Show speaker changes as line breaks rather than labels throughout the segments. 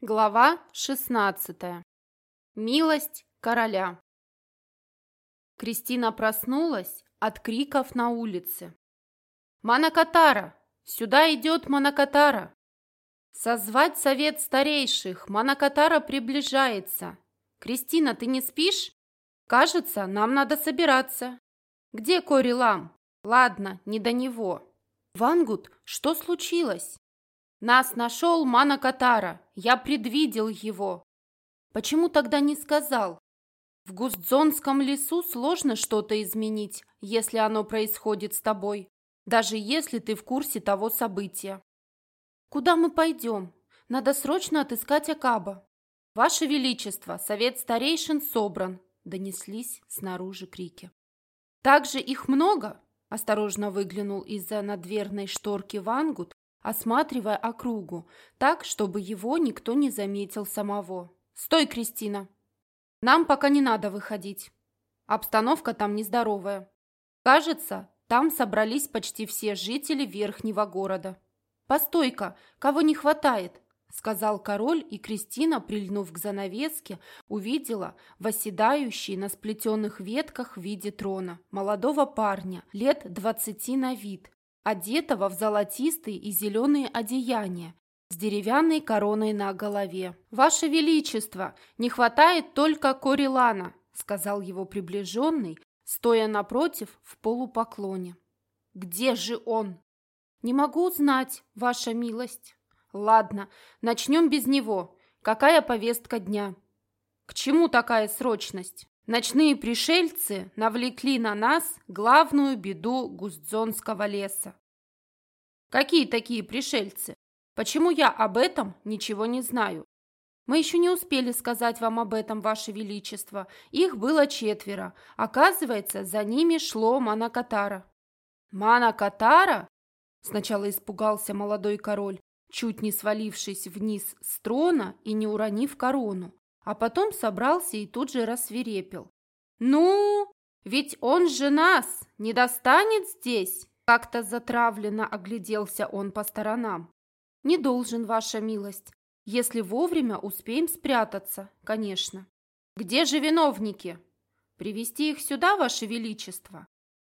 Глава 16. Милость короля. Кристина проснулась от криков на улице. «Манакатара! Сюда идет Манакатара!» «Созвать совет старейших! Манакатара приближается!» «Кристина, ты не спишь?» «Кажется, нам надо собираться». «Где Кори Лам?» «Ладно, не до него». «Вангут, что случилось?» Нас нашел Манакатара. Я предвидел его. Почему тогда не сказал? В Густзонском лесу сложно что-то изменить, если оно происходит с тобой, даже если ты в курсе того события. Куда мы пойдем? Надо срочно отыскать Акаба. Ваше Величество, совет старейшин собран, донеслись снаружи крики. Также их много? Осторожно выглянул из-за надверной шторки Вангут, осматривая округу, так, чтобы его никто не заметил самого. «Стой, Кристина! Нам пока не надо выходить. Обстановка там нездоровая. Кажется, там собрались почти все жители верхнего города. Постой-ка, кого не хватает?» — сказал король, и Кристина, прильнув к занавеске, увидела восседающий на сплетенных ветках в виде трона молодого парня, лет двадцати на вид, одетого в золотистые и зеленые одеяния, с деревянной короной на голове. «Ваше Величество, не хватает только Корилана», сказал его приближенный, стоя напротив в полупоклоне. «Где же он?» «Не могу знать, ваша милость». «Ладно, начнем без него. Какая повестка дня?» «К чему такая срочность?» Ночные пришельцы навлекли на нас главную беду Гуздзонского леса. Какие такие пришельцы? Почему я об этом ничего не знаю? Мы еще не успели сказать вам об этом, Ваше Величество. Их было четверо. Оказывается, за ними шло Манакатара. Манакатара? Сначала испугался молодой король, чуть не свалившись вниз с трона и не уронив корону а потом собрался и тут же рассверепел. «Ну, ведь он же нас не достанет здесь!» Как-то затравленно огляделся он по сторонам. «Не должен, ваша милость, если вовремя успеем спрятаться, конечно. Где же виновники? Привести их сюда, ваше величество?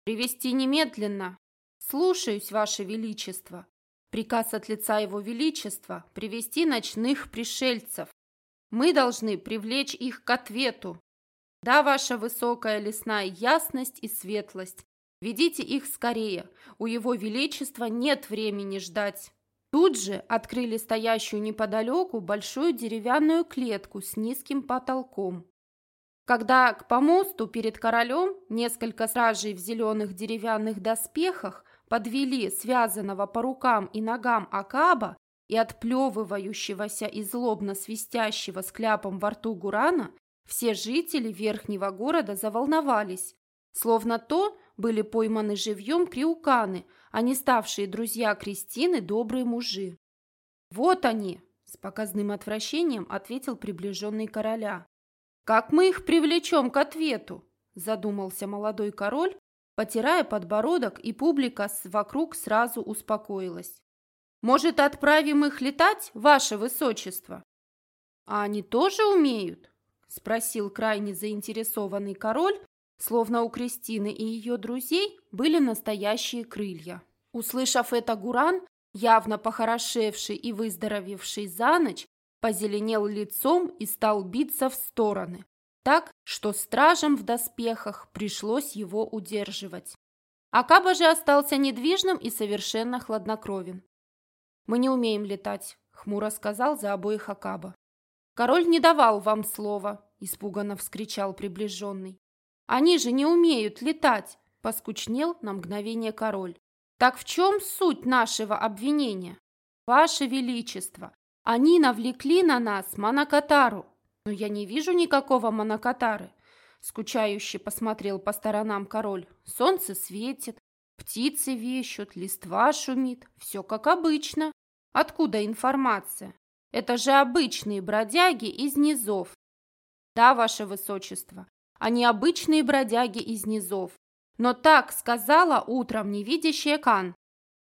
Привести немедленно. Слушаюсь, ваше величество. Приказ от лица его величества привести ночных пришельцев. Мы должны привлечь их к ответу. Да, ваша высокая лесная ясность и светлость, ведите их скорее, у его величества нет времени ждать. Тут же открыли стоящую неподалеку большую деревянную клетку с низким потолком. Когда к помосту перед королем несколько стражей в зеленых деревянных доспехах подвели связанного по рукам и ногам Акаба, и отплевывающегося и злобно свистящего с кляпом во рту Гурана, все жители верхнего города заволновались, словно то были пойманы живьем криуканы, а не ставшие друзья Кристины добрые мужи. «Вот они!» – с показным отвращением ответил приближенный короля. «Как мы их привлечем к ответу?» – задумался молодой король, потирая подбородок, и публика вокруг сразу успокоилась. Может, отправим их летать, ваше высочество? А они тоже умеют? Спросил крайне заинтересованный король, словно у Кристины и ее друзей были настоящие крылья. Услышав это, Гуран, явно похорошевший и выздоровевший за ночь, позеленел лицом и стал биться в стороны, так, что стражам в доспехах пришлось его удерживать. Акаба же остался недвижным и совершенно хладнокровен. «Мы не умеем летать», — хмуро сказал за обоих Акаба. «Король не давал вам слова», — испуганно вскричал приближенный. «Они же не умеют летать», — поскучнел на мгновение король. «Так в чем суть нашего обвинения?» «Ваше Величество, они навлекли на нас Манакатару, но я не вижу никакого Манакатары», — скучающе посмотрел по сторонам король. «Солнце светит, Птицы вещут, листва шумит, все как обычно. Откуда информация? Это же обычные бродяги из низов. Да, ваше высочество, они обычные бродяги из низов. Но так сказала утром невидящая Кан,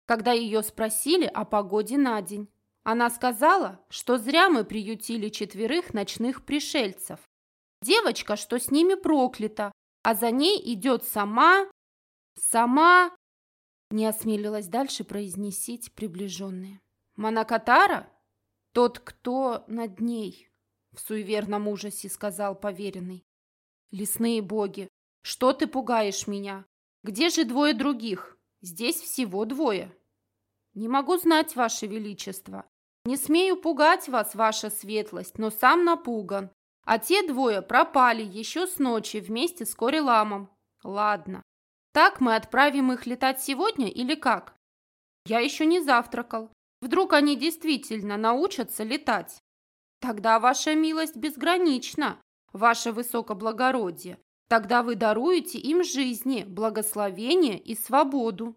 когда ее спросили о погоде на день. Она сказала, что зря мы приютили четверых ночных пришельцев. Девочка, что с ними проклята, а за ней идет сама... Сама... Не осмелилась дальше произнесить приближенные. Манакатара? Тот, кто над ней, в суеверном ужасе сказал поверенный. Лесные боги, что ты пугаешь меня? Где же двое других? Здесь всего двое. Не могу знать, ваше величество. Не смею пугать вас, ваша светлость, но сам напуган. А те двое пропали еще с ночи вместе с Кореламом. Ладно. Так мы отправим их летать сегодня или как? Я еще не завтракал. Вдруг они действительно научатся летать? Тогда ваша милость безгранична, ваше высокоблагородие. Тогда вы даруете им жизни, благословение и свободу.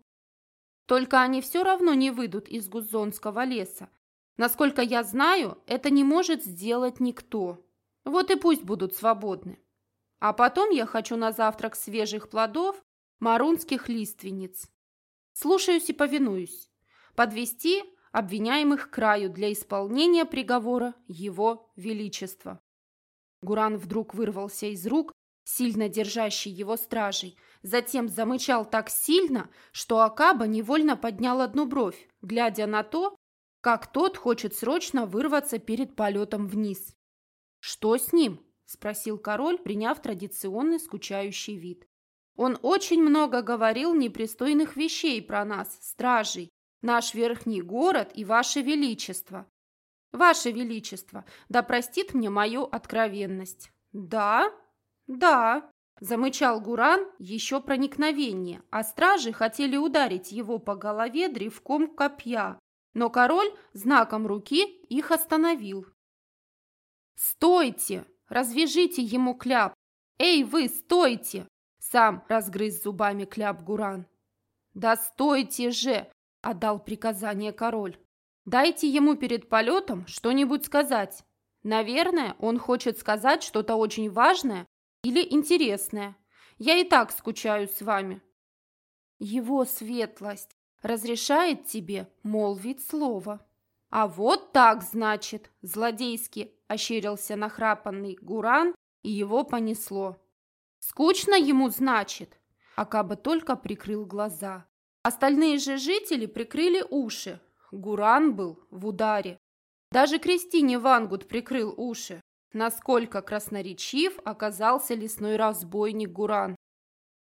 Только они все равно не выйдут из Гузонского леса, Насколько я знаю, это не может сделать никто. Вот и пусть будут свободны. А потом я хочу на завтрак свежих плодов, марунских лиственниц. Слушаюсь и повинуюсь. Подвести обвиняемых краю для исполнения приговора Его Величества. Гуран вдруг вырвался из рук, сильно держащий его стражей, затем замычал так сильно, что Акаба невольно поднял одну бровь, глядя на то, как тот хочет срочно вырваться перед полетом вниз. «Что с ним?» – спросил король, приняв традиционный скучающий вид. «Он очень много говорил непристойных вещей про нас, стражей, наш верхний город и ваше величество. Ваше величество, да простит мне мою откровенность». «Да? Да», – замычал Гуран еще проникновение, а стражи хотели ударить его по голове древком копья, но король знаком руки их остановил. «Стойте! Развяжите ему кляп! Эй, вы, стойте!» Сам разгрыз зубами кляп Гуран. «Да стойте же!» – отдал приказание король. «Дайте ему перед полетом что-нибудь сказать. Наверное, он хочет сказать что-то очень важное или интересное. Я и так скучаю с вами». «Его светлость!» разрешает тебе молвить слово. А вот так, значит, злодейски ощерился нахрапанный Гуран, и его понесло. Скучно ему, значит. Акаба только прикрыл глаза. Остальные же жители прикрыли уши. Гуран был в ударе. Даже Кристине Вангут прикрыл уши. Насколько красноречив оказался лесной разбойник Гуран.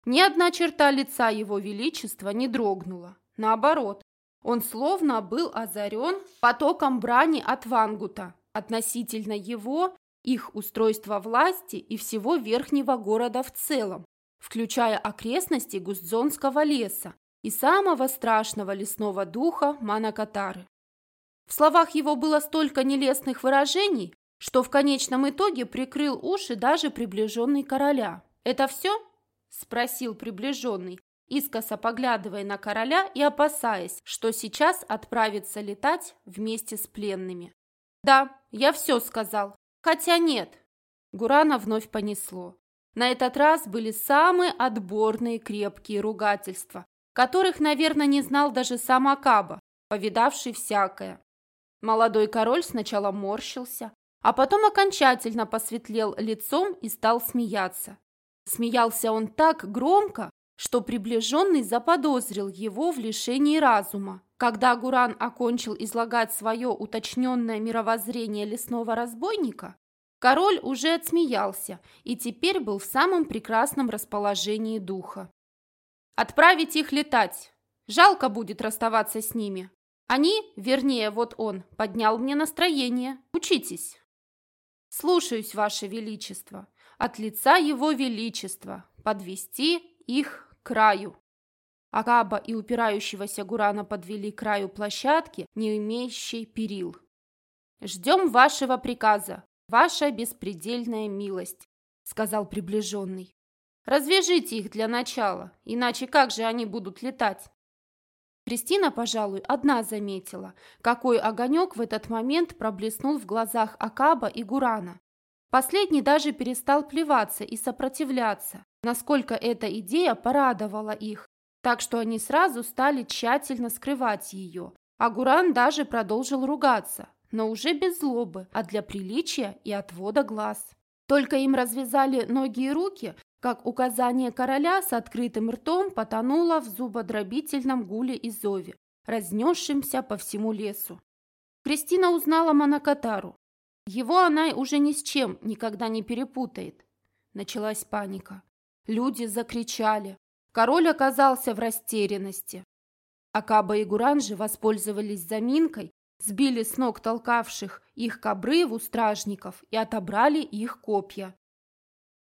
Ни одна черта лица его величества не дрогнула. Наоборот, он словно был озарен потоком брани от Вангута относительно его, их устройства власти и всего верхнего города в целом, включая окрестности Гуздзонского леса и самого страшного лесного духа Манакатары. В словах его было столько нелестных выражений, что в конечном итоге прикрыл уши даже приближенный короля. «Это все?» – спросил приближенный, искоса поглядывая на короля и опасаясь, что сейчас отправится летать вместе с пленными. «Да, я все сказал. Хотя нет». Гурана вновь понесло. На этот раз были самые отборные крепкие ругательства, которых, наверное, не знал даже сам Акаба, повидавший всякое. Молодой король сначала морщился, а потом окончательно посветлел лицом и стал смеяться. Смеялся он так громко, что приближенный заподозрил его в лишении разума. Когда Гуран окончил излагать свое уточненное мировоззрение лесного разбойника, король уже отсмеялся и теперь был в самом прекрасном расположении духа. «Отправить их летать! Жалко будет расставаться с ними. Они, вернее, вот он, поднял мне настроение. Учитесь!» «Слушаюсь, Ваше Величество, от лица Его Величества, подвести их краю. Араба и упирающегося Гурана подвели к краю площадки, не имеющей перил. «Ждем вашего приказа, ваша беспредельная милость», — сказал приближенный. «Развяжите их для начала, иначе как же они будут летать?» Кристина, пожалуй, одна заметила, какой огонек в этот момент проблеснул в глазах Акаба и Гурана. Последний даже перестал плеваться и сопротивляться, насколько эта идея порадовала их, так что они сразу стали тщательно скрывать ее, Агуран даже продолжил ругаться, но уже без злобы, а для приличия и отвода глаз. Только им развязали ноги и руки, как указание короля с открытым ртом потонуло в зубодробительном гуле и зове, разнесшимся по всему лесу. Кристина узнала Монокатару. Его она уже ни с чем никогда не перепутает. Началась паника. Люди закричали. Король оказался в растерянности. Акаба и Гуранжи воспользовались заминкой, сбили с ног толкавших их к обрыву стражников и отобрали их копья.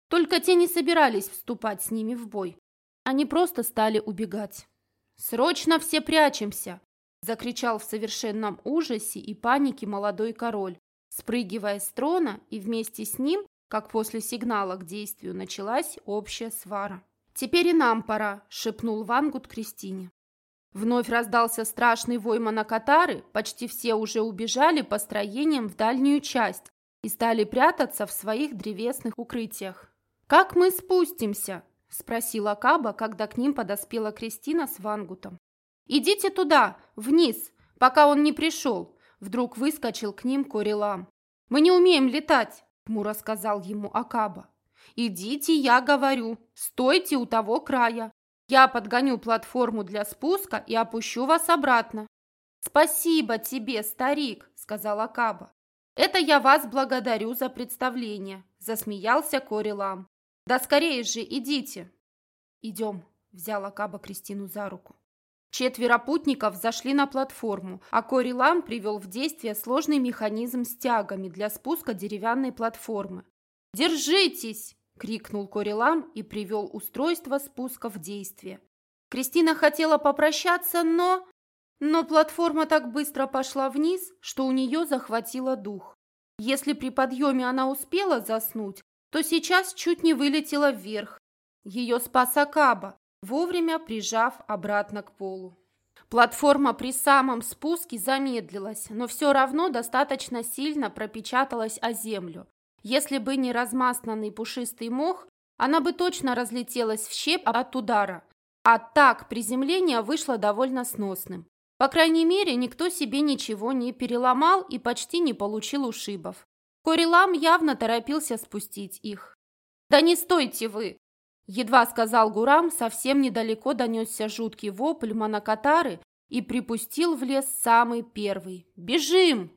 Только те не собирались вступать с ними в бой. Они просто стали убегать. «Срочно все прячемся!» – закричал в совершенном ужасе и панике молодой король, спрыгивая с трона, и вместе с ним, как после сигнала к действию, началась общая свара. «Теперь и нам пора», – шепнул Вангут Кристине. Вновь раздался страшный вой монокатары, почти все уже убежали по строениям в дальнюю часть и стали прятаться в своих древесных укрытиях. «Как мы спустимся?» – спросила Каба, когда к ним подоспела Кристина с Вангутом. «Идите туда, вниз, пока он не пришел», – вдруг выскочил к ним Корилам. «Мы не умеем летать», – хмуро сказал ему Акаба. «Идите, я говорю, стойте у того края, я подгоню платформу для спуска и опущу вас обратно. Спасибо тебе, старик, сказала Каба. Это я вас благодарю за представление, засмеялся Кори Лам. Да скорее же идите. Идем, взяла Каба Кристину за руку. Четверо путников зашли на платформу, а Кори Лам привел в действие сложный механизм с тягами для спуска деревянной платформы. «Держитесь!» – крикнул Корилам и привел устройство спуска в действие. Кристина хотела попрощаться, но... Но платформа так быстро пошла вниз, что у нее захватило дух. Если при подъеме она успела заснуть, то сейчас чуть не вылетела вверх. Ее спас Акаба, вовремя прижав обратно к полу. Платформа при самом спуске замедлилась, но все равно достаточно сильно пропечаталась о землю. Если бы не размасланный пушистый мох, она бы точно разлетелась в щеп от удара. А так приземление вышло довольно сносным. По крайней мере, никто себе ничего не переломал и почти не получил ушибов. Корилам явно торопился спустить их. «Да не стойте вы!» Едва сказал Гурам, совсем недалеко донесся жуткий вопль монокатары и припустил в лес самый первый. «Бежим!»